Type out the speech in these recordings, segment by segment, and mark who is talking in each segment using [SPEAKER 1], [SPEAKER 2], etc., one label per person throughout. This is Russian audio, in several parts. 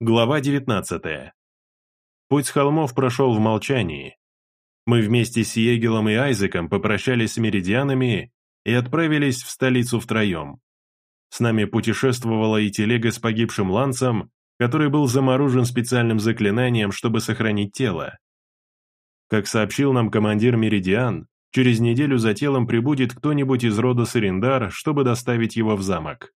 [SPEAKER 1] Глава 19. Путь с холмов прошел в молчании. Мы вместе с Егелом и Айзеком попрощались с меридианами и отправились в столицу втроем. С нами путешествовала и телега с погибшим ланцем, который был заморожен специальным заклинанием, чтобы сохранить тело. Как сообщил нам командир Меридиан, через неделю за телом прибудет кто-нибудь из рода Сарендар, чтобы доставить его в замок.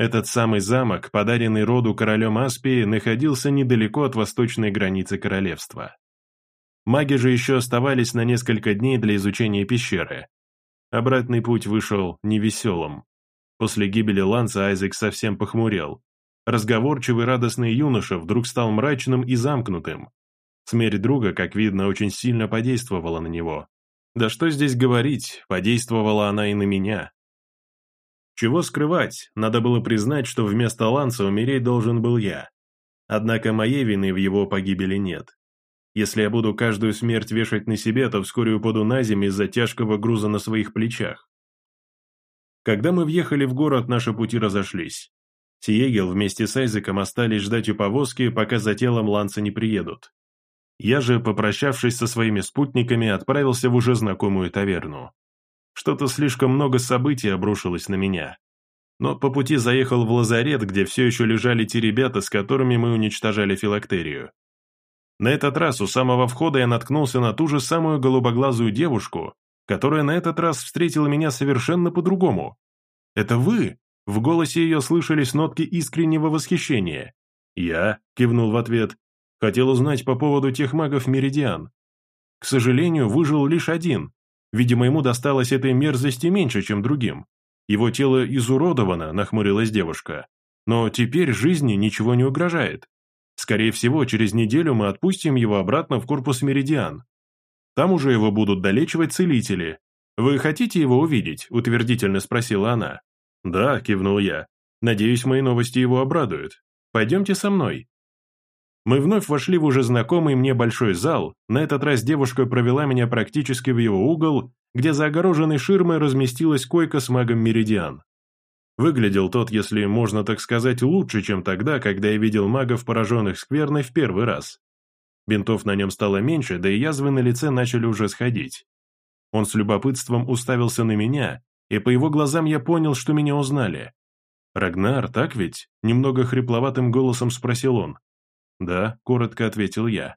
[SPEAKER 1] Этот самый замок, подаренный роду королем Аспии, находился недалеко от восточной границы королевства. Маги же еще оставались на несколько дней для изучения пещеры. Обратный путь вышел невеселым. После гибели Ланса Айзек совсем похмурел. Разговорчивый радостный юноша вдруг стал мрачным и замкнутым. Смерть друга, как видно, очень сильно подействовала на него. Да что здесь говорить, подействовала она и на меня. Чего скрывать, надо было признать, что вместо Ланса умереть должен был я. Однако моей вины в его погибели нет. Если я буду каждую смерть вешать на себе, то вскоре упаду на землю из-за тяжкого груза на своих плечах. Когда мы въехали в город, наши пути разошлись. Сиегел вместе с Айзеком остались ждать у повозки, пока за телом Ланса не приедут. Я же, попрощавшись со своими спутниками, отправился в уже знакомую таверну. Что-то слишком много событий обрушилось на меня. Но по пути заехал в лазарет, где все еще лежали те ребята, с которыми мы уничтожали филактерию. На этот раз у самого входа я наткнулся на ту же самую голубоглазую девушку, которая на этот раз встретила меня совершенно по-другому. «Это вы?» В голосе ее слышались нотки искреннего восхищения. «Я», — кивнул в ответ, — «хотел узнать по поводу тех магов Меридиан. К сожалению, выжил лишь один, Видимо, ему досталось этой мерзости меньше, чем другим. Его тело изуродовано, нахмурилась девушка. Но теперь жизни ничего не угрожает. Скорее всего, через неделю мы отпустим его обратно в корпус Меридиан. Там уже его будут долечивать целители. Вы хотите его увидеть?» – утвердительно спросила она. «Да», – кивнул я. «Надеюсь, мои новости его обрадуют. Пойдемте со мной». Мы вновь вошли в уже знакомый мне большой зал, на этот раз девушка провела меня практически в его угол, где за огороженной ширмой разместилась койка с магом Меридиан. Выглядел тот, если можно так сказать, лучше, чем тогда, когда я видел магов, пораженных скверной, в первый раз. Бинтов на нем стало меньше, да и язвы на лице начали уже сходить. Он с любопытством уставился на меня, и по его глазам я понял, что меня узнали. «Рагнар, так ведь?» – немного хрипловатым голосом спросил он. «Да», — коротко ответил я.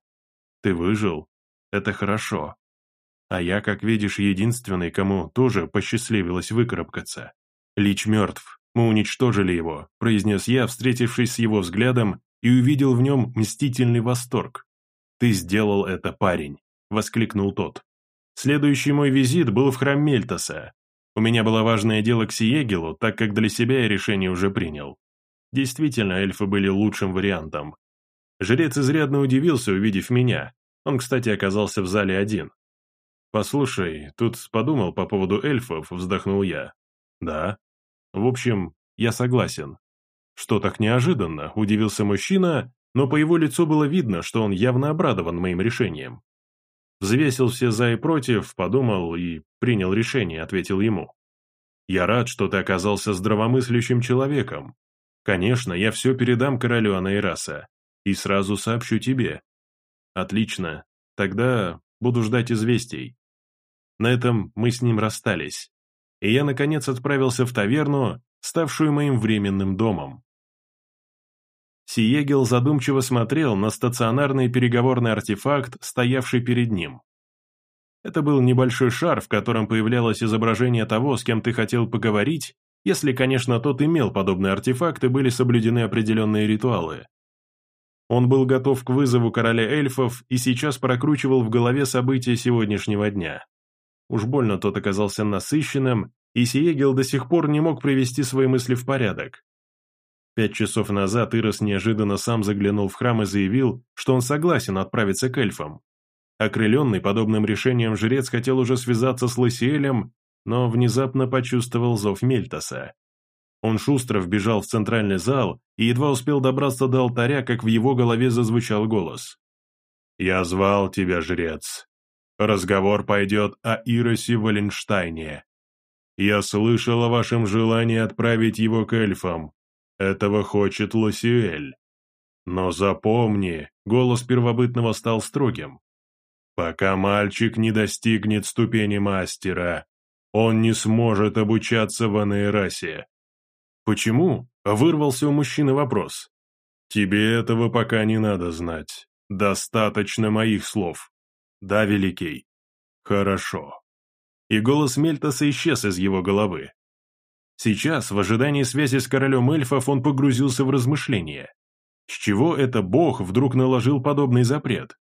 [SPEAKER 1] «Ты выжил? Это хорошо. А я, как видишь, единственный, кому тоже посчастливилось выкарабкаться. Лич мертв, мы уничтожили его», — произнес я, встретившись с его взглядом, и увидел в нем мстительный восторг. «Ты сделал это, парень», — воскликнул тот. Следующий мой визит был в храм Мельтоса. У меня было важное дело к Сиегелу, так как для себя я решение уже принял. Действительно, эльфы были лучшим вариантом. Жрец изрядно удивился, увидев меня. Он, кстати, оказался в зале один. «Послушай, тут подумал по поводу эльфов», — вздохнул я. «Да. В общем, я согласен». «Что так неожиданно?» — удивился мужчина, но по его лицу было видно, что он явно обрадован моим решением. Взвесил все за и против, подумал и принял решение, ответил ему. «Я рад, что ты оказался здравомыслящим человеком. Конечно, я все передам королю Анаираса и сразу сообщу тебе. Отлично, тогда буду ждать известий. На этом мы с ним расстались, и я, наконец, отправился в таверну, ставшую моим временным домом. Сиегел задумчиво смотрел на стационарный переговорный артефакт, стоявший перед ним. Это был небольшой шар, в котором появлялось изображение того, с кем ты хотел поговорить, если, конечно, тот имел подобный артефакт и были соблюдены определенные ритуалы. Он был готов к вызову короля эльфов и сейчас прокручивал в голове события сегодняшнего дня. Уж больно тот оказался насыщенным, и Сиегел до сих пор не мог привести свои мысли в порядок. Пять часов назад Ирос неожиданно сам заглянул в храм и заявил, что он согласен отправиться к эльфам. Окрыленный подобным решением жрец хотел уже связаться с Лысиэлем, но внезапно почувствовал зов Мельтоса. Он шустро вбежал в центральный зал и едва успел добраться до алтаря, как в его голове зазвучал голос. «Я звал тебя, жрец. Разговор пойдет о Иросе Валенштайне. Я слышал о вашем желании отправить его к эльфам. Этого хочет Лосиэль. Но запомни, голос первобытного стал строгим. Пока мальчик не достигнет ступени мастера, он не сможет обучаться в Анейрасе. Почему? Вырвался у мужчины вопрос. Тебе этого пока не надо знать. Достаточно моих слов. Да, Великий? Хорошо. И голос Мельтаса исчез из его головы. Сейчас, в ожидании связи с королем эльфов, он погрузился в размышления. С чего это бог вдруг наложил подобный запрет?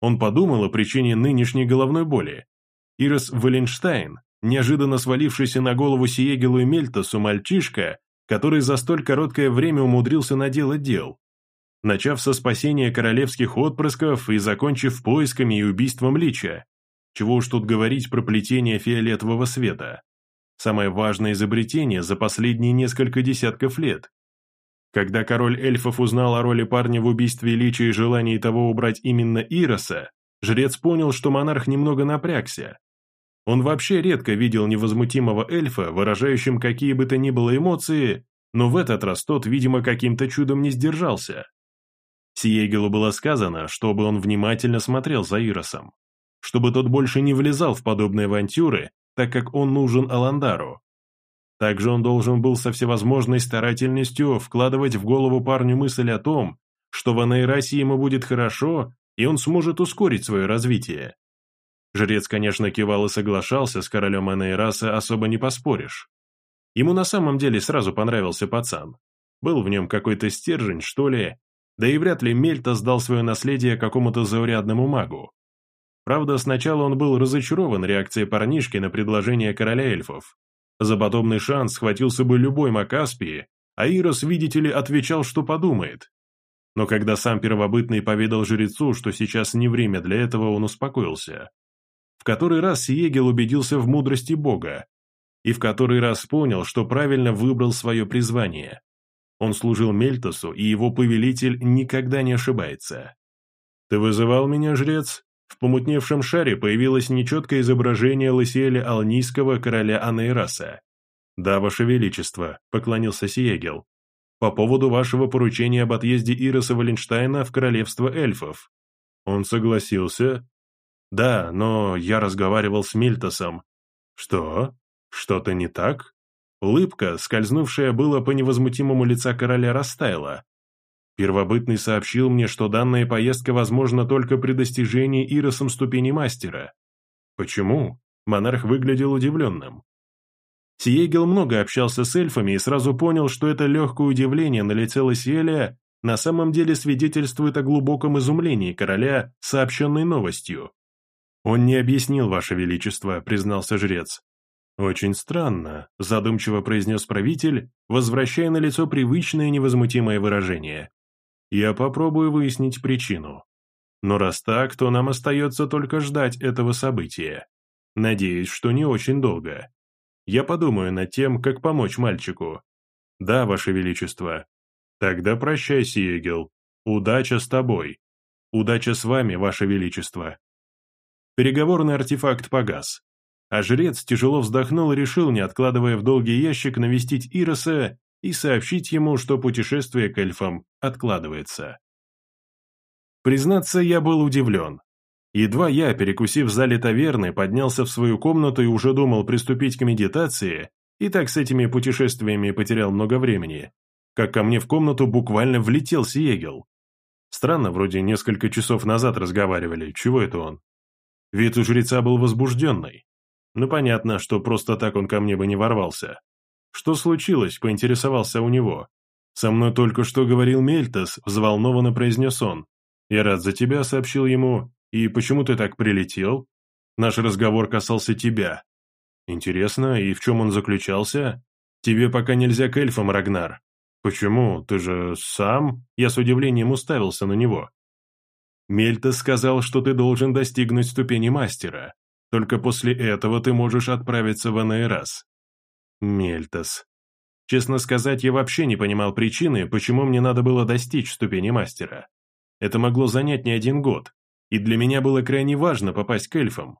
[SPEAKER 1] Он подумал о причине нынешней головной боли. Ирос Валенштайн, неожиданно свалившийся на голову Сиегелу и Мельтасу мальчишка, который за столь короткое время умудрился наделать дел. Начав со спасения королевских отпрысков и закончив поисками и убийством Лича. Чего уж тут говорить про плетение фиолетового света. Самое важное изобретение за последние несколько десятков лет. Когда король эльфов узнал о роли парня в убийстве Лича и желании того убрать именно Ироса, жрец понял, что монарх немного напрягся. Он вообще редко видел невозмутимого эльфа, выражающим какие бы то ни было эмоции, но в этот раз тот, видимо, каким-то чудом не сдержался. Сиегелу было сказано, чтобы он внимательно смотрел за Иросом, чтобы тот больше не влезал в подобные авантюры, так как он нужен Аландару. Также он должен был со всевозможной старательностью вкладывать в голову парню мысль о том, что в Анейрасе ему будет хорошо, и он сможет ускорить свое развитие. Жрец, конечно, кивал и соглашался, с королем Анейраса особо не поспоришь. Ему на самом деле сразу понравился пацан. Был в нем какой-то стержень, что ли, да и вряд ли Мельта сдал свое наследие какому-то заурядному магу. Правда, сначала он был разочарован реакцией парнишки на предложение короля эльфов, за подобный шанс схватился бы любой Макаспии, а Ирос, видите ли, отвечал, что подумает. Но когда сам первобытный поведал жрецу, что сейчас не время для этого, он успокоился. В который раз Сиегел убедился в мудрости Бога, и в который раз понял, что правильно выбрал свое призвание. Он служил Мельтосу, и его повелитель никогда не ошибается. «Ты вызывал меня, жрец?» В помутневшем шаре появилось нечеткое изображение Лысиэля Алнийского короля Анейраса. «Да, ваше величество», — поклонился Сиегел. «По поводу вашего поручения об отъезде Ироса Валенштейна в королевство эльфов». Он согласился. «Да, но я разговаривал с Мильтосом». «Что? Что-то не так?» Улыбка, скользнувшая было по невозмутимому лица короля, растаяла, Первобытный сообщил мне, что данная поездка возможна только при достижении Иросом ступени мастера. Почему? Монарх выглядел удивленным. Сиегел много общался с эльфами и сразу понял, что это легкое удивление на лице Лосиэля на самом деле свидетельствует о глубоком изумлении короля, сообщенной новостью. «Он не объяснил, Ваше Величество», — признался жрец. «Очень странно», — задумчиво произнес правитель, возвращая на лицо привычное невозмутимое выражение. Я попробую выяснить причину. Но раз так, то нам остается только ждать этого события. Надеюсь, что не очень долго. Я подумаю над тем, как помочь мальчику. Да, Ваше Величество. Тогда прощай, Сиегел. Удача с тобой. Удача с вами, Ваше Величество. Переговорный артефакт погас. А жрец тяжело вздохнул и решил, не откладывая в долгий ящик, навестить Ироса и сообщить ему, что путешествие к эльфам откладывается. Признаться, я был удивлен. Едва я, перекусив в зале таверны, поднялся в свою комнату и уже думал приступить к медитации, и так с этими путешествиями потерял много времени, как ко мне в комнату буквально влетел Сиегел. Странно, вроде несколько часов назад разговаривали, чего это он? Вид у жреца был возбужденный. Ну понятно, что просто так он ко мне бы не ворвался. «Что случилось?» – поинтересовался у него. «Со мной только что говорил Мельтас», – взволнованно произнес он. «Я рад за тебя», – сообщил ему. «И почему ты так прилетел?» «Наш разговор касался тебя». «Интересно, и в чем он заключался?» «Тебе пока нельзя к эльфам, Рагнар». «Почему? Ты же сам?» Я с удивлением уставился на него. «Мельтас сказал, что ты должен достигнуть ступени мастера. Только после этого ты можешь отправиться в Анейрас. Мельтас. Честно сказать, я вообще не понимал причины, почему мне надо было достичь ступени мастера. Это могло занять не один год, и для меня было крайне важно попасть к эльфам.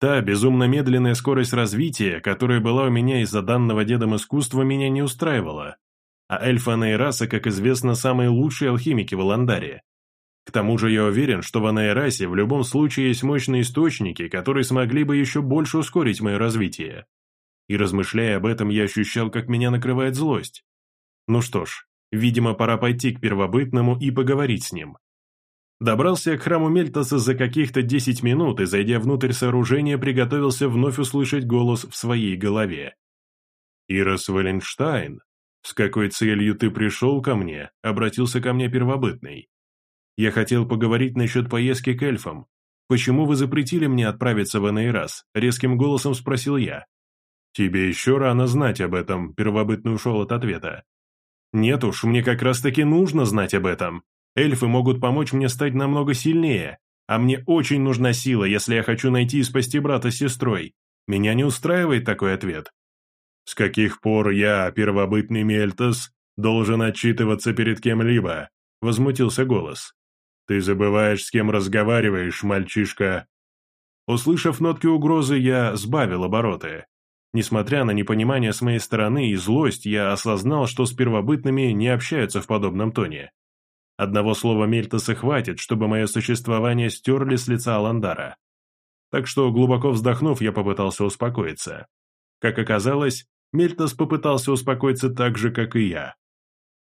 [SPEAKER 1] Та безумно медленная скорость развития, которая была у меня из-за данного дедом искусства, меня не устраивала. А эльфы Нейраса, как известно, самые лучшие алхимики в Аландаре. К тому же я уверен, что в Анейрасе в любом случае есть мощные источники, которые смогли бы еще больше ускорить мое развитие. И размышляя об этом, я ощущал, как меня накрывает злость. Ну что ж, видимо, пора пойти к первобытному и поговорить с ним. Добрался к храму Мельтаса за каких-то 10 минут и, зайдя внутрь сооружения, приготовился вновь услышать голос в своей голове. «Ирос Валенштайн, с какой целью ты пришел ко мне?» — обратился ко мне первобытный. «Я хотел поговорить насчет поездки к эльфам. Почему вы запретили мне отправиться в Энейрас?» — резким голосом спросил я. «Тебе еще рано знать об этом», — первобытный ушел от ответа. «Нет уж, мне как раз-таки нужно знать об этом. Эльфы могут помочь мне стать намного сильнее, а мне очень нужна сила, если я хочу найти и спасти брата с сестрой. Меня не устраивает такой ответ. С каких пор я, первобытный Мельтас, должен отчитываться перед кем-либо? Возмутился голос. Ты забываешь, с кем разговариваешь, мальчишка. Услышав нотки угрозы, я сбавил обороты. Несмотря на непонимание с моей стороны и злость, я осознал, что с первобытными не общаются в подобном тоне. Одного слова Мельтаса хватит, чтобы мое существование стерли с лица Аландара. Так что, глубоко вздохнув, я попытался успокоиться. Как оказалось, Мельтас попытался успокоиться так же, как и я.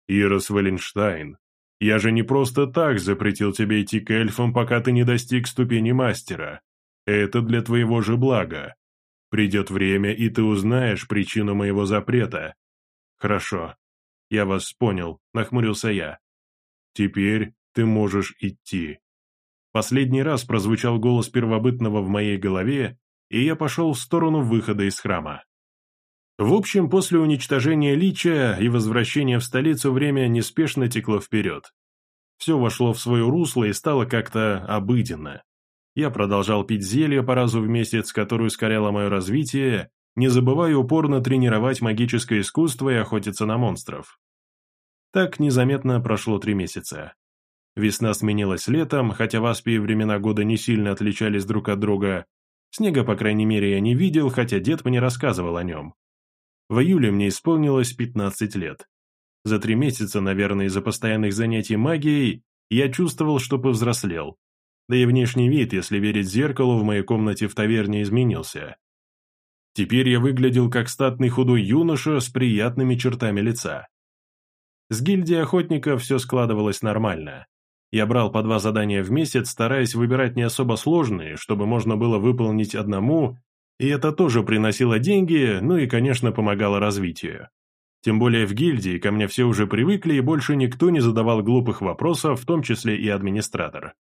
[SPEAKER 1] «Ирос Валенштайн, я же не просто так запретил тебе идти к эльфам, пока ты не достиг ступени мастера. Это для твоего же блага. Придет время, и ты узнаешь причину моего запрета». «Хорошо, я вас понял», — нахмурился я. Теперь ты можешь идти». Последний раз прозвучал голос первобытного в моей голове, и я пошел в сторону выхода из храма. В общем, после уничтожения Лича и возвращения в столицу время неспешно текло вперед. Все вошло в свое русло и стало как-то обыденно. Я продолжал пить зелье по разу в месяц, которое ускоряло мое развитие, не забывая упорно тренировать магическое искусство и охотиться на монстров. Так незаметно прошло три месяца. Весна сменилась летом, хотя в Аспии времена года не сильно отличались друг от друга. Снега, по крайней мере, я не видел, хотя дед мне рассказывал о нем. В июле мне исполнилось 15 лет. За три месяца, наверное, из-за постоянных занятий магией, я чувствовал, что повзрослел. Да и внешний вид, если верить зеркалу, в моей комнате в таверне изменился. Теперь я выглядел как статный худой юноша с приятными чертами лица. С гильдией охотников все складывалось нормально. Я брал по два задания в месяц, стараясь выбирать не особо сложные, чтобы можно было выполнить одному, и это тоже приносило деньги, ну и, конечно, помогало развитию. Тем более в гильдии ко мне все уже привыкли, и больше никто не задавал глупых вопросов, в том числе и администратор.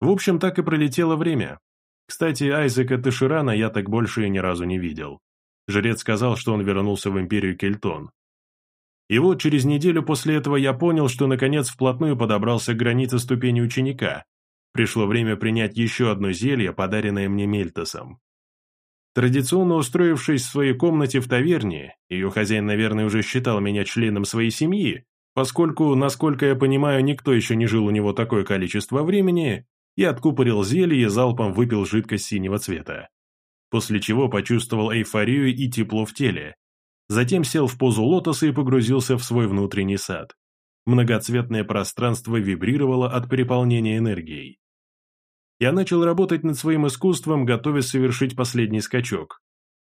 [SPEAKER 1] В общем, так и пролетело время. Кстати, Айзека Тыширана я так больше и ни разу не видел. Жрец сказал, что он вернулся в империю Кельтон. И вот через неделю после этого я понял, что наконец вплотную подобрался к границе ступени ученика. Пришло время принять еще одно зелье, подаренное мне Мельтосом. Традиционно устроившись в своей комнате в таверне, ее хозяин, наверное, уже считал меня членом своей семьи, поскольку, насколько я понимаю, никто еще не жил у него такое количество времени, я откупорил зелье и залпом выпил жидкость синего цвета. После чего почувствовал эйфорию и тепло в теле, Затем сел в позу лотоса и погрузился в свой внутренний сад. Многоцветное пространство вибрировало от переполнения энергией. Я начал работать над своим искусством, готовясь совершить последний скачок.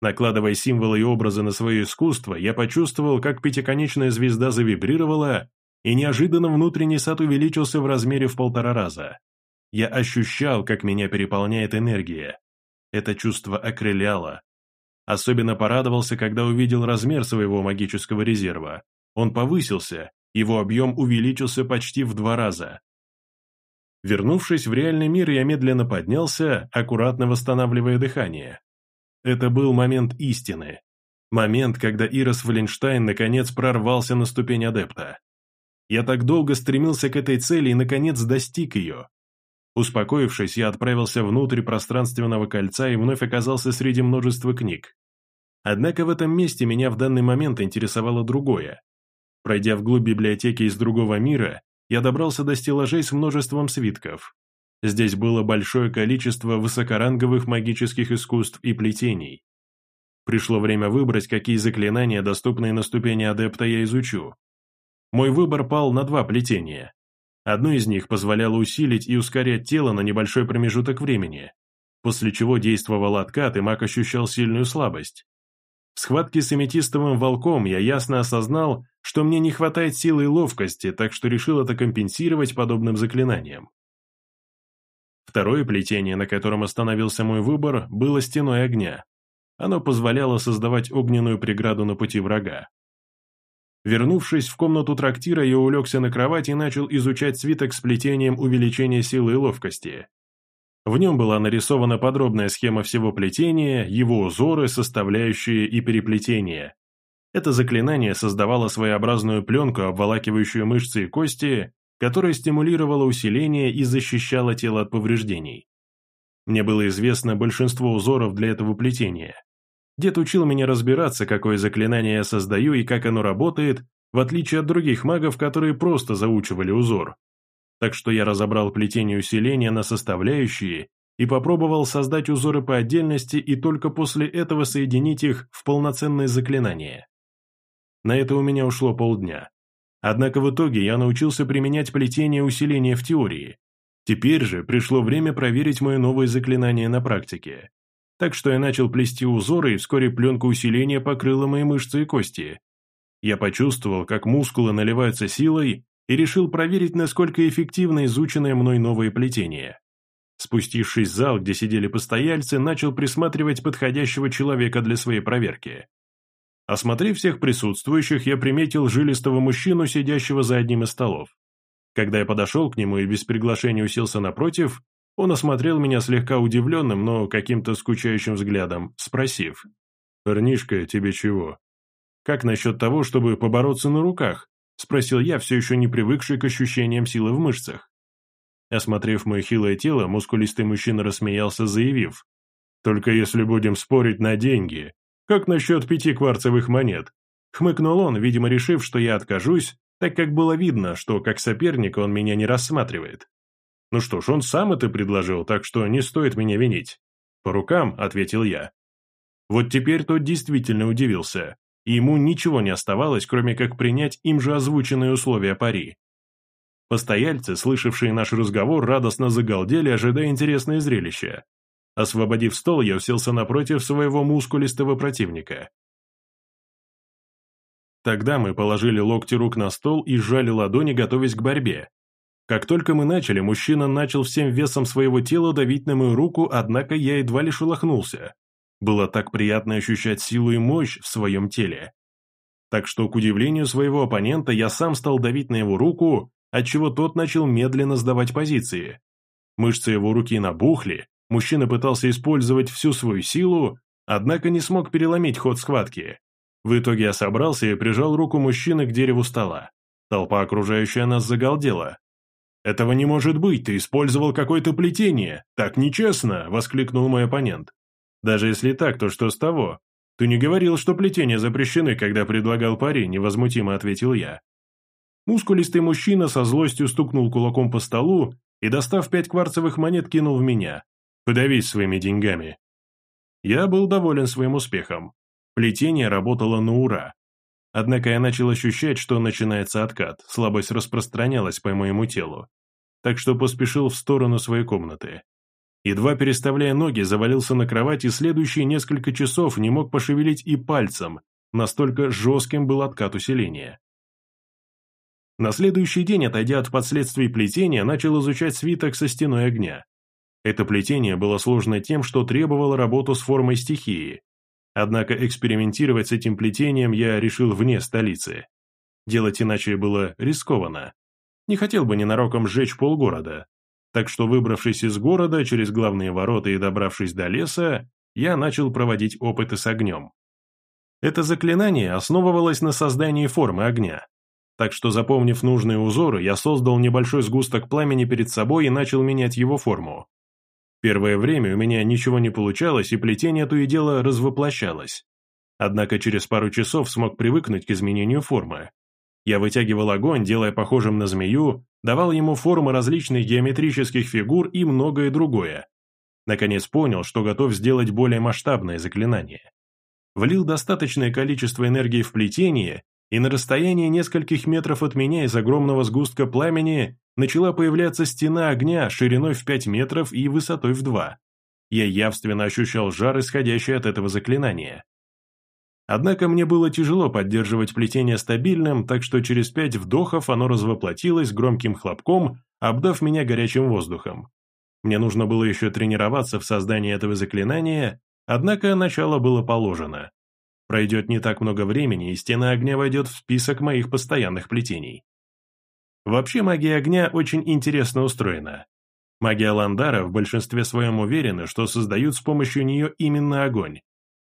[SPEAKER 1] Накладывая символы и образы на свое искусство, я почувствовал, как пятиконечная звезда завибрировала, и неожиданно внутренний сад увеличился в размере в полтора раза. Я ощущал, как меня переполняет энергия. Это чувство окрыляло, Особенно порадовался, когда увидел размер своего магического резерва. Он повысился, его объем увеличился почти в два раза. Вернувшись в реальный мир, я медленно поднялся, аккуратно восстанавливая дыхание. Это был момент истины. Момент, когда Ирос Валенштайн наконец прорвался на ступень адепта. Я так долго стремился к этой цели и наконец достиг ее. Успокоившись, я отправился внутрь пространственного кольца и вновь оказался среди множества книг. Однако в этом месте меня в данный момент интересовало другое. Пройдя вглубь библиотеки из другого мира, я добрался до стеллажей с множеством свитков. Здесь было большое количество высокоранговых магических искусств и плетений. Пришло время выбрать, какие заклинания, доступные на ступени адепта, я изучу. мой выбор пал на два плетения. Одно из них позволяло усилить и ускорять тело на небольшой промежуток времени, после чего действовал откат, и маг ощущал сильную слабость. В схватке с аметистовым волком я ясно осознал, что мне не хватает силы и ловкости, так что решил это компенсировать подобным заклинанием. Второе плетение, на котором остановился мой выбор, было стеной огня. Оно позволяло создавать огненную преграду на пути врага. Вернувшись в комнату трактира, я улегся на кровать и начал изучать свиток с плетением увеличения силы и ловкости. В нем была нарисована подробная схема всего плетения, его узоры, составляющие и переплетения. Это заклинание создавало своеобразную пленку, обволакивающую мышцы и кости, которая стимулировала усиление и защищала тело от повреждений. Мне было известно большинство узоров для этого плетения. Дед учил меня разбираться, какое заклинание я создаю и как оно работает, в отличие от других магов, которые просто заучивали узор. Так что я разобрал плетение усиления на составляющие и попробовал создать узоры по отдельности и только после этого соединить их в полноценное заклинание. На это у меня ушло полдня. Однако в итоге я научился применять плетение усиления в теории. Теперь же пришло время проверить мое новое заклинание на практике так что я начал плести узоры, и вскоре пленка усиления покрыла мои мышцы и кости. Я почувствовал, как мускулы наливаются силой, и решил проверить, насколько эффективно изученное мной новое плетение. Спустившись в зал, где сидели постояльцы, начал присматривать подходящего человека для своей проверки. Осмотрев всех присутствующих, я приметил жилистого мужчину, сидящего за одним из столов. Когда я подошел к нему и без приглашения уселся напротив, он осмотрел меня слегка удивленным, но каким-то скучающим взглядом, спросив. «Парнишка, тебе чего?» «Как насчет того, чтобы побороться на руках?» – спросил я, все еще не привыкший к ощущениям силы в мышцах. Осмотрев мое хилое тело, мускулистый мужчина рассмеялся, заявив. «Только если будем спорить на деньги. Как насчет пяти кварцевых монет?» Хмыкнул он, видимо, решив, что я откажусь, так как было видно, что как соперника он меня не рассматривает. Ну что ж, он сам это предложил, так что не стоит меня винить. По рукам, ответил я. Вот теперь тот действительно удивился, и ему ничего не оставалось, кроме как принять им же озвученные условия пари. Постояльцы, слышавшие наш разговор, радостно загалдели, ожидая интересное зрелище. Освободив стол, я уселся напротив своего мускулистого противника. Тогда мы положили локти рук на стол и сжали ладони, готовясь к борьбе. Как только мы начали, мужчина начал всем весом своего тела давить на мою руку, однако я едва лишь шелохнулся. Было так приятно ощущать силу и мощь в своем теле. Так что, к удивлению своего оппонента, я сам стал давить на его руку, отчего тот начал медленно сдавать позиции. Мышцы его руки набухли, мужчина пытался использовать всю свою силу, однако не смог переломить ход схватки. В итоге я собрался и прижал руку мужчины к дереву стола. Толпа, окружающая нас, загалдела. «Этого не может быть, ты использовал какое-то плетение, так нечестно!» – воскликнул мой оппонент. «Даже если так, то что с того? Ты не говорил, что плетения запрещены, когда предлагал пари», – невозмутимо ответил я. Мускулистый мужчина со злостью стукнул кулаком по столу и, достав пять кварцевых монет, кинул в меня. «Подавись своими деньгами». Я был доволен своим успехом. Плетение работало на ура. Однако я начал ощущать, что начинается откат, слабость распространялась по моему телу. Так что поспешил в сторону своей комнаты. Едва переставляя ноги, завалился на кровать и следующие несколько часов не мог пошевелить и пальцем, настолько жестким был откат усиления. На следующий день, отойдя от последствий плетения, начал изучать свиток со стеной огня. Это плетение было сложно тем, что требовало работу с формой стихии, Однако экспериментировать с этим плетением я решил вне столицы. Делать иначе было рискованно. Не хотел бы ненароком сжечь полгорода. Так что, выбравшись из города через главные ворота и добравшись до леса, я начал проводить опыты с огнем. Это заклинание основывалось на создании формы огня. Так что, запомнив нужные узоры, я создал небольшой сгусток пламени перед собой и начал менять его форму. Первое время у меня ничего не получалось, и плетение то и дело развоплощалось. Однако через пару часов смог привыкнуть к изменению формы. Я вытягивал огонь, делая похожим на змею, давал ему формы различных геометрических фигур и многое другое. Наконец понял, что готов сделать более масштабное заклинание. Влил достаточное количество энергии в плетение, и на расстоянии нескольких метров от меня из огромного сгустка пламени начала появляться стена огня шириной в 5 метров и высотой в 2. Я явственно ощущал жар, исходящий от этого заклинания. Однако мне было тяжело поддерживать плетение стабильным, так что через пять вдохов оно развоплотилось громким хлопком, обдав меня горячим воздухом. Мне нужно было еще тренироваться в создании этого заклинания, однако начало было положено. Пройдет не так много времени, и стена огня войдет в список моих постоянных плетений. Вообще магия огня очень интересно устроена. Магия Ландара в большинстве своем уверена, что создают с помощью нее именно огонь.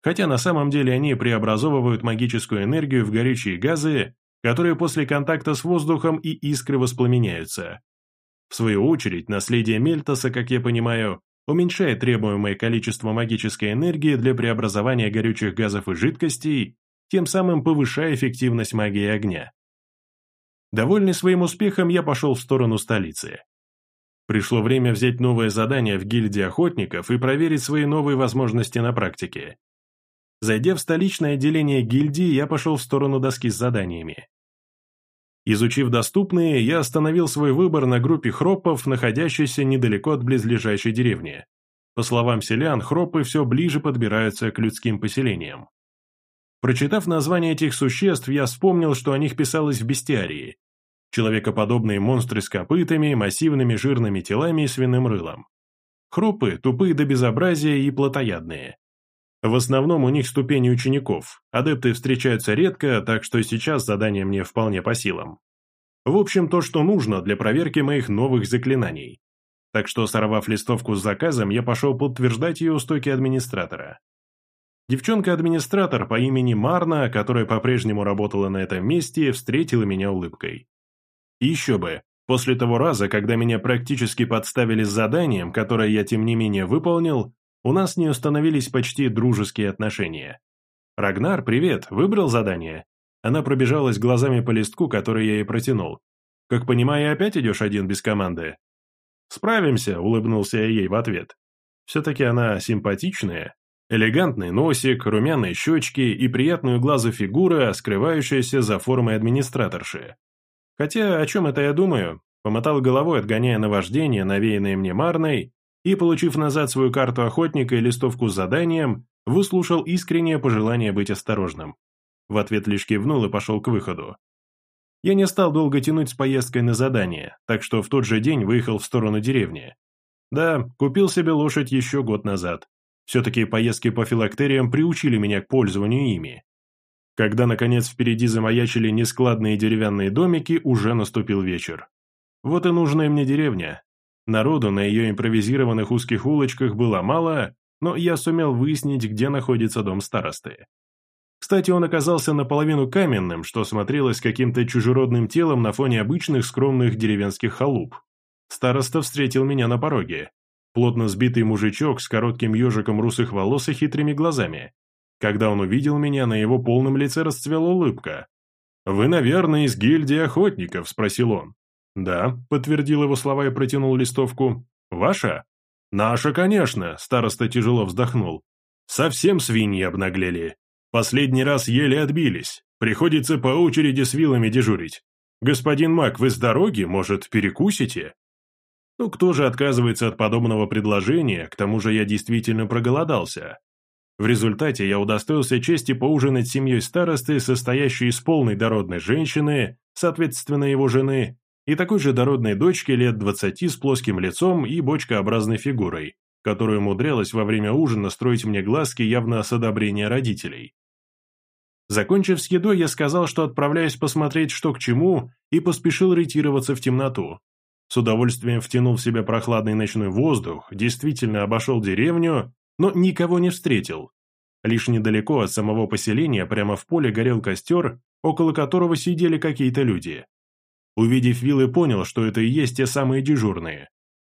[SPEAKER 1] Хотя на самом деле они преобразовывают магическую энергию в горючие газы, которые после контакта с воздухом и искры воспламеняются. В свою очередь, наследие Мельтоса, как я понимаю, уменьшает требуемое количество магической энергии для преобразования горючих газов и жидкостей, тем самым повышая эффективность магии огня. Довольный своим успехом, я пошел в сторону столицы. Пришло время взять новое задание в гильдии охотников и проверить свои новые возможности на практике. Зайдя в столичное отделение гильдии, я пошел в сторону доски с заданиями. Изучив доступные, я остановил свой выбор на группе хропов, находящейся недалеко от близлежащей деревни. По словам селян, хропы все ближе подбираются к людским поселениям. Прочитав название этих существ, я вспомнил, что о них писалось в бестиарии. Человекоподобные монстры с копытами, массивными жирными телами и свиным рылом. Хропы тупые до безобразия и плотоядные. В основном у них ступени учеников, адепты встречаются редко, так что сейчас задание мне вполне по силам. В общем, то, что нужно для проверки моих новых заклинаний. Так что, сорвав листовку с заказом, я пошел подтверждать ее у стойки администратора. Девчонка-администратор по имени Марна, которая по-прежнему работала на этом месте, встретила меня улыбкой. И еще бы, после того раза, когда меня практически подставили с заданием, которое я тем не менее выполнил, у нас не установились почти дружеские отношения. «Рагнар, привет, выбрал задание?» Она пробежалась глазами по листку, который я ей протянул. «Как понимаю, опять идешь один без команды?» «Справимся», — улыбнулся я ей в ответ. Все-таки она симпатичная. Элегантный носик, румяные щечки и приятную глазу фигура, скрывающаяся за формой администраторши. Хотя, о чем это я думаю? Помотал головой, отгоняя наваждение, навеянное мне Марной, и, получив назад свою карту охотника и листовку с заданием, выслушал искреннее пожелание быть осторожным. В ответ лишь кивнул и пошел к выходу. Я не стал долго тянуть с поездкой на задание, так что в тот же день выехал в сторону деревни. Да, купил себе лошадь еще год назад. Все-таки поездки по филактериям приучили меня к пользованию ими. Когда, наконец, впереди замаячили нескладные деревянные домики, уже наступил вечер. Вот и нужная мне деревня, Народу на ее импровизированных узких улочках было мало, но я сумел выяснить, где находится дом старосты. Кстати, он оказался наполовину каменным, что смотрелось каким-то чужеродным телом на фоне обычных скромных деревенских халуп. Староста встретил меня на пороге. Плотно сбитый мужичок с коротким ежиком русых волос и хитрыми глазами. Когда он увидел меня, на его полном лице расцвела улыбка. «Вы, наверное, из гильдии охотников?» – спросил он. «Да», — подтвердил его слова и протянул листовку. «Ваша?» «Наша, конечно», — староста тяжело вздохнул. «Совсем свиньи обнаглели. Последний раз еле отбились. Приходится по очереди с вилами дежурить. Господин Мак, вы с дороги, может, перекусите?» Ну, кто же отказывается от подобного предложения, к тому же я действительно проголодался. В результате я удостоился чести поужинать с семьей старосты, состоящей из полной дородной женщины, соответственно его жены, и такой же дородной дочке лет двадцати с плоским лицом и бочкообразной фигурой, которая умудрялась во время ужина строить мне глазки явно с одобрения родителей. Закончив с едой, я сказал, что отправляюсь посмотреть, что к чему, и поспешил ретироваться в темноту. С удовольствием втянул в себя прохладный ночной воздух, действительно обошел деревню, но никого не встретил. Лишь недалеко от самого поселения, прямо в поле, горел костер, около которого сидели какие-то люди. Увидев виллы, понял, что это и есть те самые дежурные.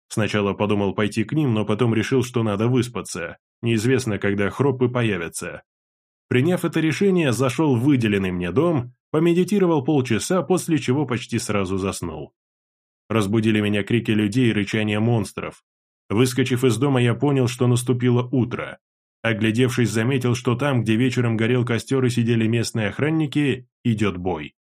[SPEAKER 1] Сначала подумал пойти к ним, но потом решил, что надо выспаться. Неизвестно, когда хропы появятся. Приняв это решение, зашел в выделенный мне дом, помедитировал полчаса, после чего почти сразу заснул. Разбудили меня крики людей и рычание монстров. Выскочив из дома, я понял, что наступило утро. Оглядевшись, заметил, что там, где вечером горел костер и сидели местные охранники, идет бой.